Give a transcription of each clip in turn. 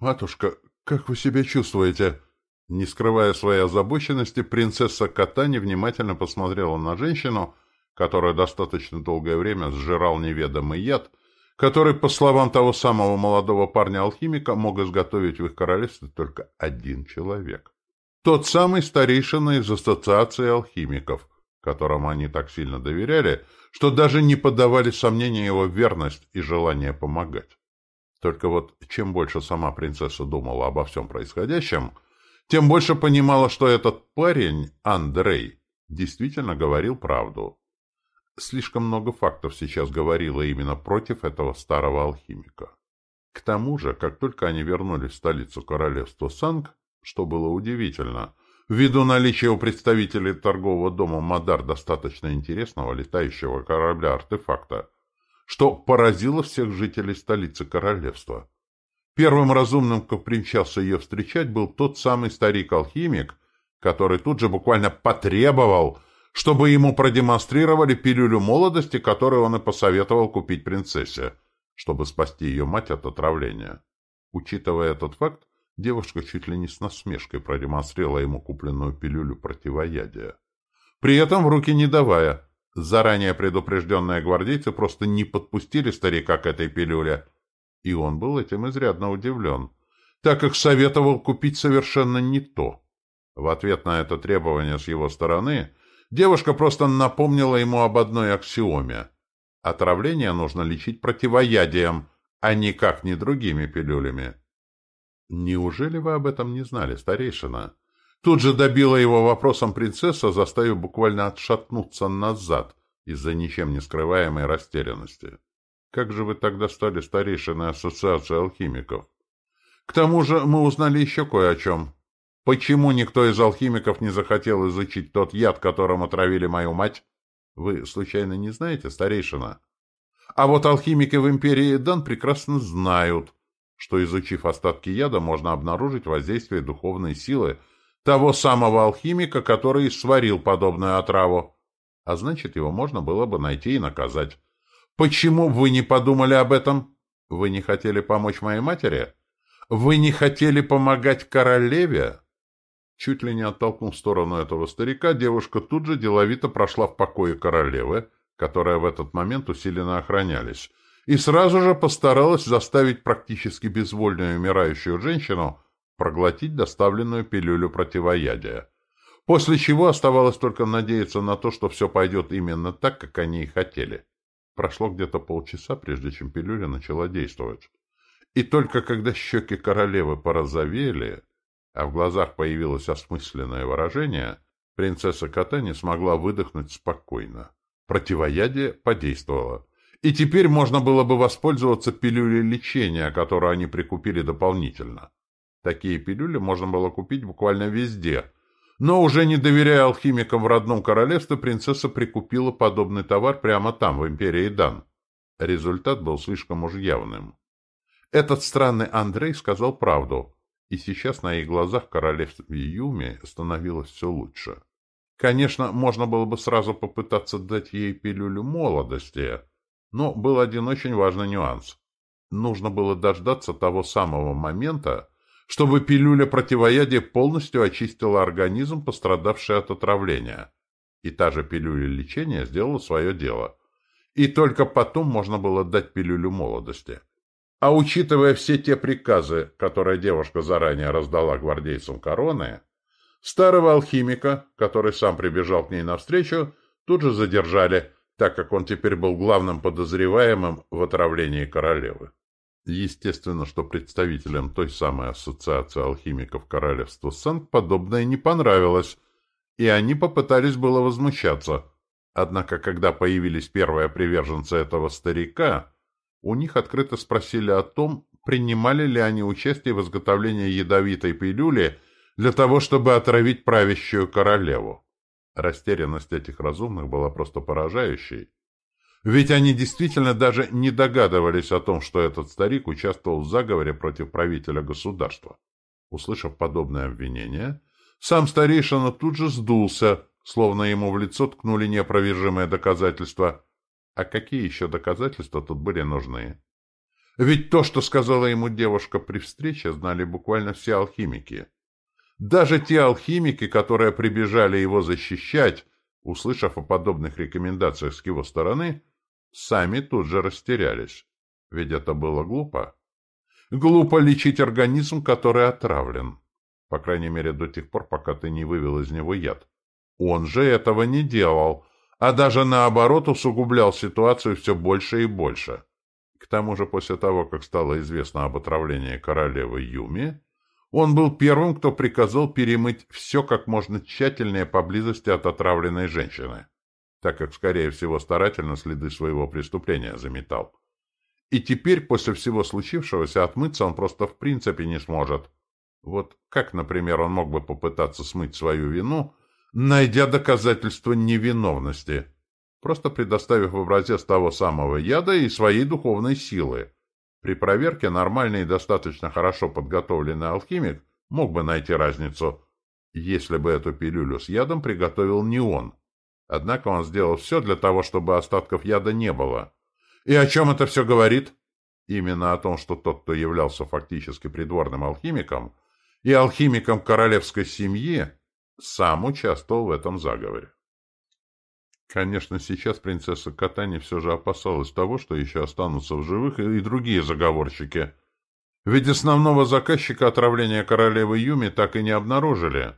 «Матушка, как вы себя чувствуете?» Не скрывая своей озабоченности, принцесса Катани внимательно посмотрела на женщину, которая достаточно долгое время сжирал неведомый яд, который, по словам того самого молодого парня-алхимика, мог изготовить в их королевстве только один человек. Тот самый старейшина из Ассоциации алхимиков, которому они так сильно доверяли, что даже не поддавали сомнения его верность и желание помогать. Только вот чем больше сама принцесса думала обо всем происходящем, тем больше понимала, что этот парень, Андрей, действительно говорил правду. Слишком много фактов сейчас говорило именно против этого старого алхимика. К тому же, как только они вернулись в столицу королевства Санг, что было удивительно, ввиду наличия у представителей торгового дома Мадар достаточно интересного летающего корабля-артефакта, что поразило всех жителей столицы королевства. Первым разумным, кто примчался ее встречать, был тот самый старик-алхимик, который тут же буквально потребовал, чтобы ему продемонстрировали пилюлю молодости, которую он и посоветовал купить принцессе, чтобы спасти ее мать от отравления. Учитывая этот факт, девушка чуть ли не с насмешкой продемонстрировала ему купленную пилюлю противоядия. При этом в руки не давая. Заранее предупрежденные гвардейцы просто не подпустили старика к этой пилюле, и он был этим изрядно удивлен, так как советовал купить совершенно не то. В ответ на это требование с его стороны девушка просто напомнила ему об одной аксиоме. Отравление нужно лечить противоядием, а никак не другими пилюлями. «Неужели вы об этом не знали, старейшина?» Тут же добила его вопросом принцесса, заставив буквально отшатнуться назад из-за ничем не скрываемой растерянности. Как же вы тогда стали старейшиной ассоциации алхимиков? К тому же мы узнали еще кое о чем. Почему никто из алхимиков не захотел изучить тот яд, которым отравили мою мать? Вы, случайно, не знаете, старейшина? А вот алхимики в империи Дан прекрасно знают, что, изучив остатки яда, можно обнаружить воздействие духовной силы того самого алхимика, который сварил подобную отраву. А значит, его можно было бы найти и наказать. Почему вы не подумали об этом? Вы не хотели помочь моей матери? Вы не хотели помогать королеве? Чуть ли не оттолкнув в сторону этого старика, девушка тут же деловито прошла в покое королевы, которые в этот момент усиленно охранялись, и сразу же постаралась заставить практически безвольную умирающую женщину проглотить доставленную пилюлю противоядия. После чего оставалось только надеяться на то, что все пойдет именно так, как они и хотели. Прошло где-то полчаса, прежде чем пилюля начала действовать. И только когда щеки королевы порозовели, а в глазах появилось осмысленное выражение, принцесса Кота не смогла выдохнуть спокойно. Противоядие подействовало. И теперь можно было бы воспользоваться пилюлей лечения, которую они прикупили дополнительно. Такие пилюли можно было купить буквально везде – но уже не доверяя алхимикам в родном королевстве, принцесса прикупила подобный товар прямо там, в империи Дан. Результат был слишком уж явным. Этот странный Андрей сказал правду, и сейчас на их глазах королевстве Юми становилось все лучше. Конечно, можно было бы сразу попытаться дать ей пилюлю молодости, но был один очень важный нюанс. Нужно было дождаться того самого момента, чтобы пилюля противоядия полностью очистила организм, пострадавший от отравления. И та же пилюля лечения сделала свое дело. И только потом можно было дать пилюлю молодости. А учитывая все те приказы, которые девушка заранее раздала гвардейцам короны, старого алхимика, который сам прибежал к ней навстречу, тут же задержали, так как он теперь был главным подозреваемым в отравлении королевы. Естественно, что представителям той самой ассоциации алхимиков королевства Санк подобное не понравилось, и они попытались было возмущаться. Однако, когда появились первые приверженцы этого старика, у них открыто спросили о том, принимали ли они участие в изготовлении ядовитой пилюли для того, чтобы отравить правящую королеву. Растерянность этих разумных была просто поражающей. Ведь они действительно даже не догадывались о том, что этот старик участвовал в заговоре против правителя государства. Услышав подобное обвинение, сам старейшина тут же сдулся, словно ему в лицо ткнули неопровержимые доказательства. А какие еще доказательства тут были нужны? Ведь то, что сказала ему девушка при встрече, знали буквально все алхимики. Даже те алхимики, которые прибежали его защищать, услышав о подобных рекомендациях с его стороны, сами тут же растерялись. Ведь это было глупо. Глупо лечить организм, который отравлен. По крайней мере, до тех пор, пока ты не вывел из него яд. Он же этого не делал, а даже наоборот усугублял ситуацию все больше и больше. К тому же, после того, как стало известно об отравлении королевы Юми, он был первым, кто приказал перемыть все как можно тщательнее поблизости от отравленной женщины, так как, скорее всего, старательно следы своего преступления заметал. И теперь, после всего случившегося, отмыться он просто в принципе не сможет. Вот как, например, он мог бы попытаться смыть свою вину, найдя доказательства невиновности, просто предоставив образец того самого яда и своей духовной силы. При проверке нормальный и достаточно хорошо подготовленный алхимик мог бы найти разницу, если бы эту пилюлю с ядом приготовил не он. Однако он сделал все для того, чтобы остатков яда не было. И о чем это все говорит? Именно о том, что тот, кто являлся фактически придворным алхимиком и алхимиком королевской семьи, сам участвовал в этом заговоре. Конечно, сейчас принцесса Катани все же опасалась того, что еще останутся в живых и другие заговорщики. Ведь основного заказчика отравления королевы Юми так и не обнаружили.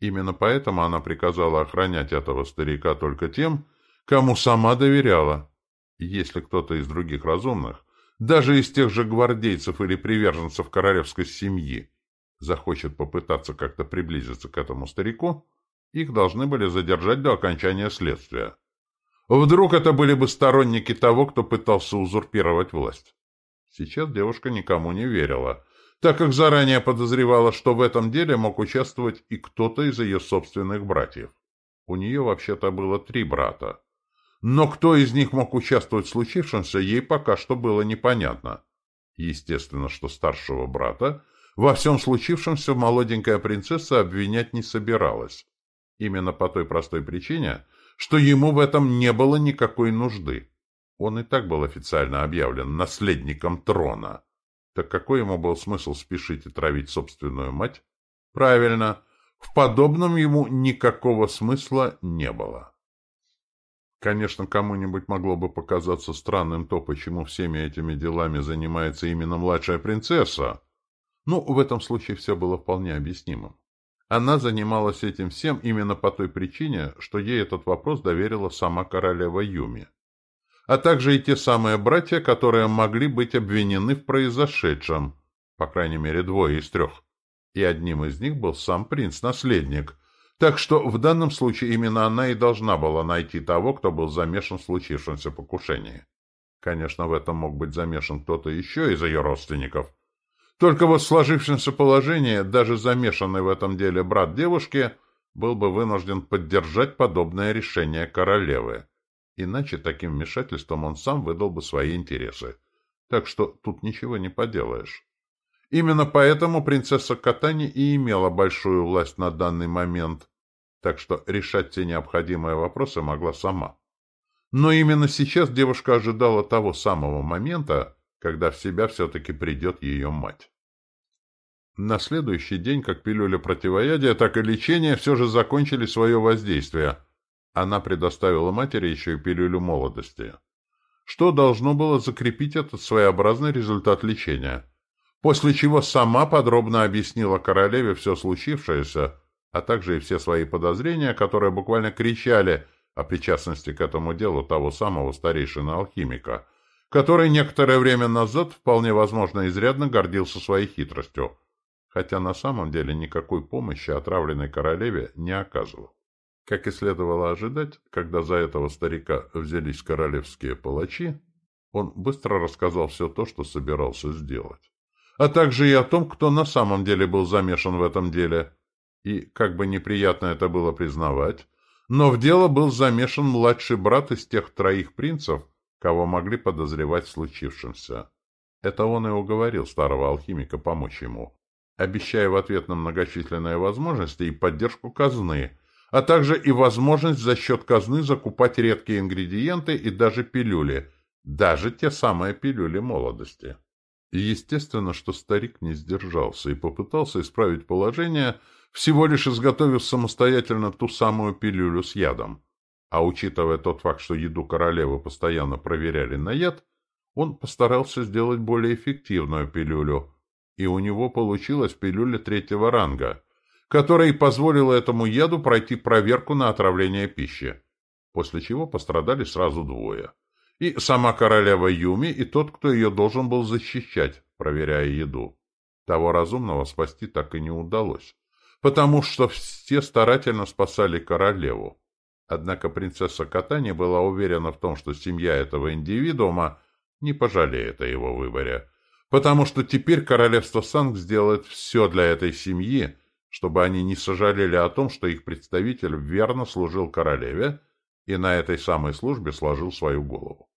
Именно поэтому она приказала охранять этого старика только тем, кому сама доверяла. Если кто-то из других разумных, даже из тех же гвардейцев или приверженцев королевской семьи, захочет попытаться как-то приблизиться к этому старику, их должны были задержать до окончания следствия. Вдруг это были бы сторонники того, кто пытался узурпировать власть. Сейчас девушка никому не верила, так как заранее подозревала, что в этом деле мог участвовать и кто-то из ее собственных братьев. У нее вообще-то было три брата. Но кто из них мог участвовать в случившемся, ей пока что было непонятно. Естественно, что старшего брата во всем случившемся молоденькая принцесса обвинять не собиралась. Именно по той простой причине, что ему в этом не было никакой нужды. Он и так был официально объявлен наследником трона. Так какой ему был смысл спешить и травить собственную мать? Правильно, в подобном ему никакого смысла не было. Конечно, кому-нибудь могло бы показаться странным то, почему всеми этими делами занимается именно младшая принцесса. Ну, в этом случае все было вполне объяснимым. Она занималась этим всем именно по той причине, что ей этот вопрос доверила сама королева Юми. А также и те самые братья, которые могли быть обвинены в произошедшем, по крайней мере двое из трех. И одним из них был сам принц-наследник. Так что в данном случае именно она и должна была найти того, кто был замешан в случившемся покушении. Конечно, в этом мог быть замешан кто-то еще из ее родственников, только вот в сложившемся положении даже замешанный в этом деле брат девушки был бы вынужден поддержать подобное решение королевы. Иначе таким вмешательством он сам выдал бы свои интересы. Так что тут ничего не поделаешь. Именно поэтому принцесса Катани и имела большую власть на данный момент, так что решать все необходимые вопросы могла сама. Но именно сейчас девушка ожидала того самого момента, когда в себя все-таки придет ее мать. На следующий день как пилюля противоядия, так и лечение все же закончили свое воздействие. Она предоставила матери еще и пилюлю молодости. Что должно было закрепить этот своеобразный результат лечения. После чего сама подробно объяснила королеве все случившееся, а также и все свои подозрения, которые буквально кричали о причастности к этому делу того самого старейшины-алхимика – который некоторое время назад, вполне возможно, изрядно гордился своей хитростью, хотя на самом деле никакой помощи отравленной королеве не оказывал. Как и следовало ожидать, когда за этого старика взялись королевские палачи, он быстро рассказал все то, что собирался сделать. А также и о том, кто на самом деле был замешан в этом деле. И, как бы неприятно это было признавать, но в дело был замешан младший брат из тех троих принцев, кого могли подозревать в случившемся. Это он и уговорил старого алхимика помочь ему, обещая в ответ на многочисленные возможности и поддержку казны, а также и возможность за счет казны закупать редкие ингредиенты и даже пилюли, даже те самые пилюли молодости. Естественно, что старик не сдержался и попытался исправить положение, всего лишь изготовив самостоятельно ту самую пилюлю с ядом. А учитывая тот факт, что еду королевы постоянно проверяли на яд, он постарался сделать более эффективную пилюлю, и у него получилась пилюля третьего ранга, которая и позволила этому яду пройти проверку на отравление пищи, после чего пострадали сразу двое. И сама королева Юми, и тот, кто ее должен был защищать, проверяя еду. Того разумного спасти так и не удалось, потому что все старательно спасали королеву. Однако принцесса Катани была уверена в том, что семья этого индивидуума не пожалеет о его выборе, потому что теперь королевство Санг сделает все для этой семьи, чтобы они не сожалели о том, что их представитель верно служил королеве и на этой самой службе сложил свою голову.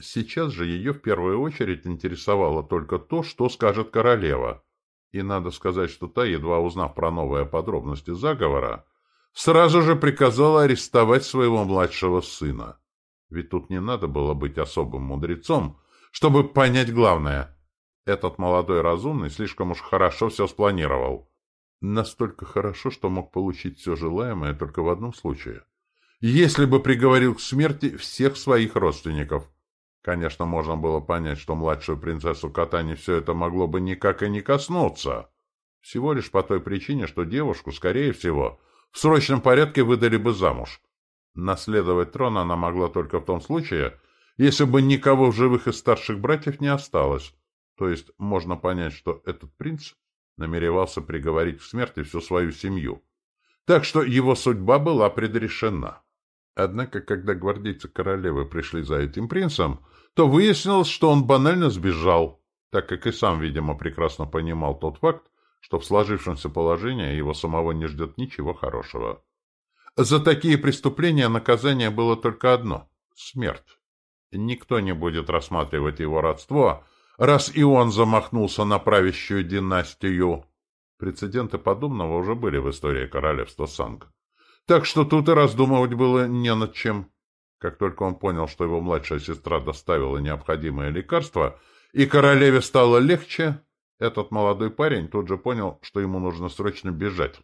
Сейчас же ее в первую очередь интересовало только то, что скажет королева. И надо сказать, что та, едва узнав про новые подробности заговора, сразу же приказала арестовать своего младшего сына. Ведь тут не надо было быть особым мудрецом, чтобы понять главное. Этот молодой разумный слишком уж хорошо все спланировал. Настолько хорошо, что мог получить все желаемое только в одном случае. Если бы приговорил к смерти всех своих родственников. Конечно, можно было понять, что младшую принцессу Катани все это могло бы никак и не коснуться. Всего лишь по той причине, что девушку, скорее всего, в срочном порядке выдали бы замуж. Наследовать трон она могла только в том случае, если бы никого в живых из старших братьев не осталось. То есть можно понять, что этот принц намеревался приговорить к смерти всю свою семью. Так что его судьба была предрешена. Однако, когда гвардейцы королевы пришли за этим принцем, то выяснилось, что он банально сбежал, так как и сам, видимо, прекрасно понимал тот факт, что в сложившемся положении его самого не ждет ничего хорошего. За такие преступления наказание было только одно — смерть. Никто не будет рассматривать его родство, раз и он замахнулся на правящую династию. Прецеденты подобного уже были в истории королевства Санг. Так что тут и раздумывать было не над чем. Как только он понял, что его младшая сестра доставила необходимое лекарство, и королеве стало легче, этот молодой парень тут же понял, что ему нужно срочно бежать.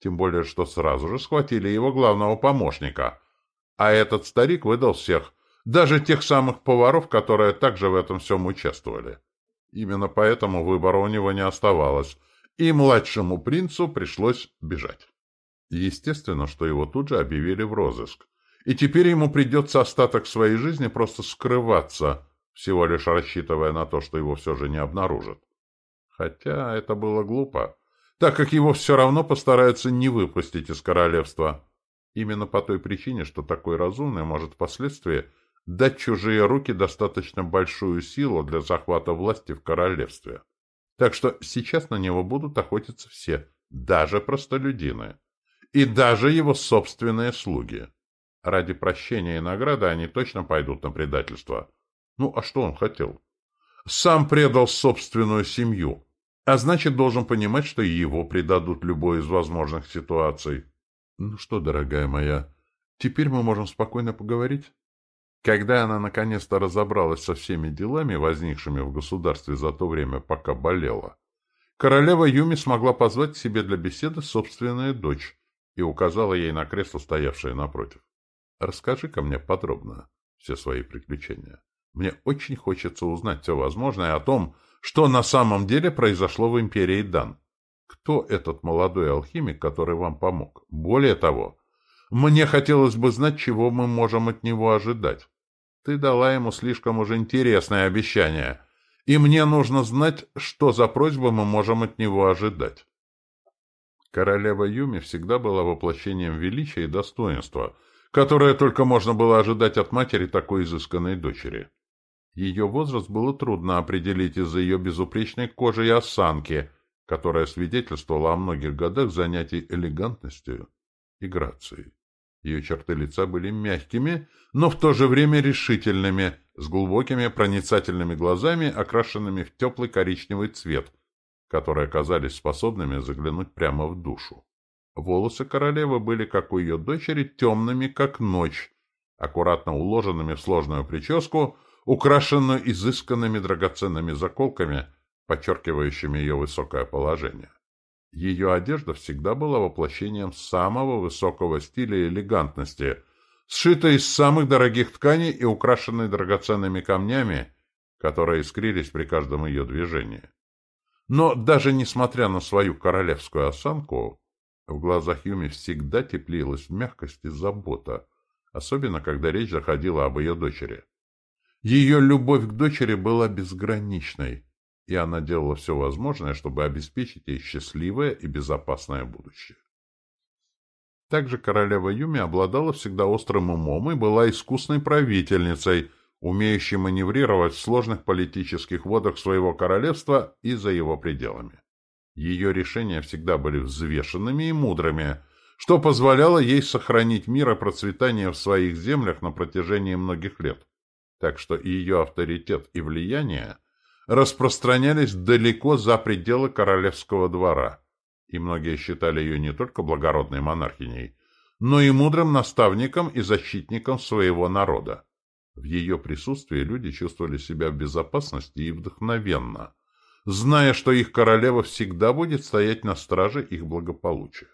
Тем более, что сразу же схватили его главного помощника. А этот старик выдал всех, даже тех самых поваров, которые также в этом всем участвовали. Именно поэтому выбора у него не оставалось, и младшему принцу пришлось бежать. Естественно, что его тут же объявили в розыск. И теперь ему придется остаток своей жизни просто скрываться, всего лишь рассчитывая на то, что его все же не обнаружат. Хотя это было глупо, так как его все равно постараются не выпустить из королевства. Именно по той причине, что такой разумный может впоследствии дать чужие руки достаточно большую силу для захвата власти в королевстве. Так что сейчас на него будут охотиться все, даже простолюдины. И даже его собственные слуги. Ради прощения и награды они точно пойдут на предательство. Ну, а что он хотел? Сам предал собственную семью, а значит, должен понимать, что его предадут любой из возможных ситуаций. Ну что, дорогая моя, теперь мы можем спокойно поговорить? Когда она наконец-то разобралась со всеми делами, возникшими в государстве за то время, пока болела, королева Юми смогла позвать себе для беседы собственную дочь и указала ей на кресло, стоявшее напротив. «Расскажи-ка мне подробно все свои приключения. Мне очень хочется узнать все возможное о том, что на самом деле произошло в империи Дан. Кто этот молодой алхимик, который вам помог? Более того, мне хотелось бы знать, чего мы можем от него ожидать. Ты дала ему слишком уж интересное обещание, и мне нужно знать, что за просьбу мы можем от него ожидать. Королева Юми всегда была воплощением величия и достоинства, которое только можно было ожидать от матери такой изысканной дочери. Ее возраст было трудно определить из-за ее безупречной кожи и осанки, которая свидетельствовала о многих годах занятий элегантностью и грацией. Ее черты лица были мягкими, но в то же время решительными, с глубокими проницательными глазами, окрашенными в теплый коричневый цвет, которые оказались способными заглянуть прямо в душу. Волосы королевы были, как у ее дочери, темными, как ночь, аккуратно уложенными в сложную прическу, украшенную изысканными драгоценными заколками, подчеркивающими ее высокое положение. Ее одежда всегда была воплощением самого высокого стиля и элегантности, сшитой из самых дорогих тканей и украшенной драгоценными камнями, которые искрились при каждом ее движении. Но даже несмотря на свою королевскую осанку, в глазах Юми всегда теплилась мягкость и забота, особенно когда речь заходила об ее дочери. Ее любовь к дочери была безграничной, и она делала все возможное, чтобы обеспечить ей счастливое и безопасное будущее. Также королева Юми обладала всегда острым умом и была искусной правительницей, умеющей маневрировать в сложных политических водах своего королевства и за его пределами. Ее решения всегда были взвешенными и мудрыми, что позволяло ей сохранить мир и процветание в своих землях на протяжении многих лет. Так что ее авторитет и влияние распространялись далеко за пределы королевского двора, и многие считали ее не только благородной монархиней, но и мудрым наставником и защитником своего народа. В ее присутствии люди чувствовали себя в безопасности и вдохновенно – зная, что их королева всегда будет стоять на страже их благополучия.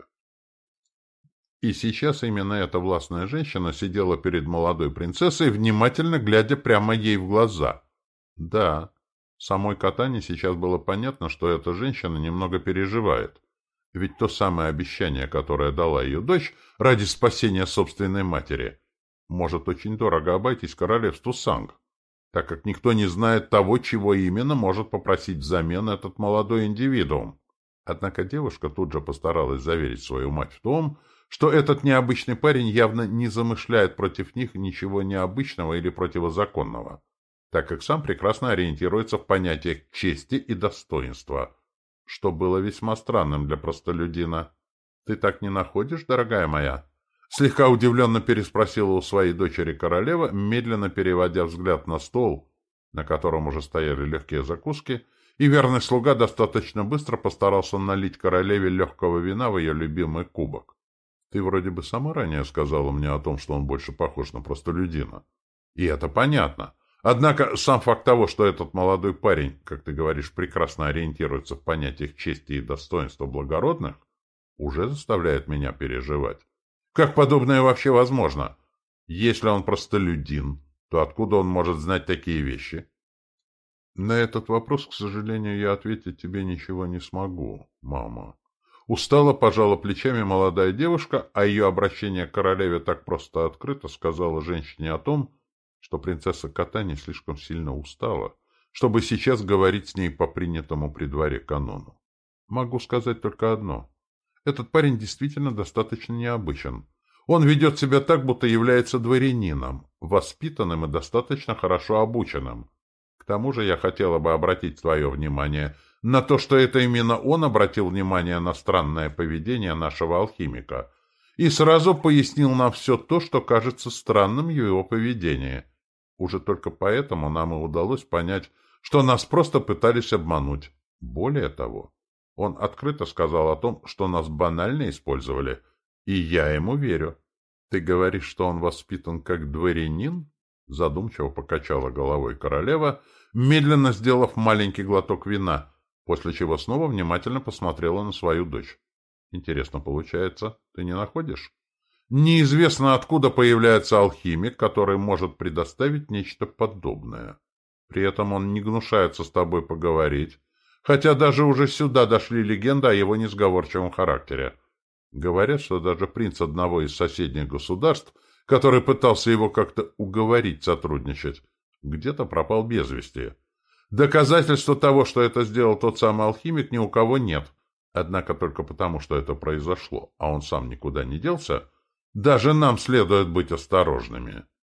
И сейчас именно эта властная женщина сидела перед молодой принцессой, внимательно глядя прямо ей в глаза. Да, самой Катане сейчас было понятно, что эта женщина немного переживает. Ведь то самое обещание, которое дала ее дочь ради спасения собственной матери, может очень дорого обойтись королевству Санг так как никто не знает того, чего именно может попросить взамен этот молодой индивидуум. Однако девушка тут же постаралась заверить свою мать в том, что этот необычный парень явно не замышляет против них ничего необычного или противозаконного, так как сам прекрасно ориентируется в понятиях чести и достоинства, что было весьма странным для простолюдина. «Ты так не находишь, дорогая моя?» Слегка удивленно переспросила у своей дочери королева, медленно переводя взгляд на стол, на котором уже стояли легкие закуски, и верный слуга достаточно быстро постарался налить королеве легкого вина в ее любимый кубок. Ты вроде бы сама ранее сказала мне о том, что он больше похож на простолюдина. И это понятно. Однако сам факт того, что этот молодой парень, как ты говоришь, прекрасно ориентируется в понятиях чести и достоинства благородных, уже заставляет меня переживать. Как подобное вообще возможно? Если он простолюдин, то откуда он может знать такие вещи? На этот вопрос, к сожалению, я ответить тебе ничего не смогу, мама. Устала, пожала плечами молодая девушка, а ее обращение к королеве так просто открыто сказала женщине о том, что принцесса Кота не слишком сильно устала, чтобы сейчас говорить с ней по принятому при дворе канону. Могу сказать только одно. Этот парень действительно достаточно необычен. Он ведет себя так, будто является дворянином, воспитанным и достаточно хорошо обученным. К тому же я хотела бы обратить твое внимание на то, что это именно он обратил внимание на странное поведение нашего алхимика и сразу пояснил нам все то, что кажется странным в его поведении. Уже только поэтому нам и удалось понять, что нас просто пытались обмануть. Более того, он открыто сказал о том, что нас банально использовали, и я ему верю. Ты говоришь, что он воспитан как дворянин? Задумчиво покачала головой королева, медленно сделав маленький глоток вина, после чего снова внимательно посмотрела на свою дочь. Интересно получается, ты не находишь? Неизвестно, откуда появляется алхимик, который может предоставить нечто подобное. При этом он не гнушается с тобой поговорить, хотя даже уже сюда дошли легенды о его несговорчивом характере. Говорят, что даже принц одного из соседних государств, который пытался его как-то уговорить сотрудничать, где-то пропал без вести. Доказательства того, что это сделал тот самый алхимик, ни у кого нет. Однако только потому, что это произошло, а он сам никуда не делся, даже нам следует быть осторожными.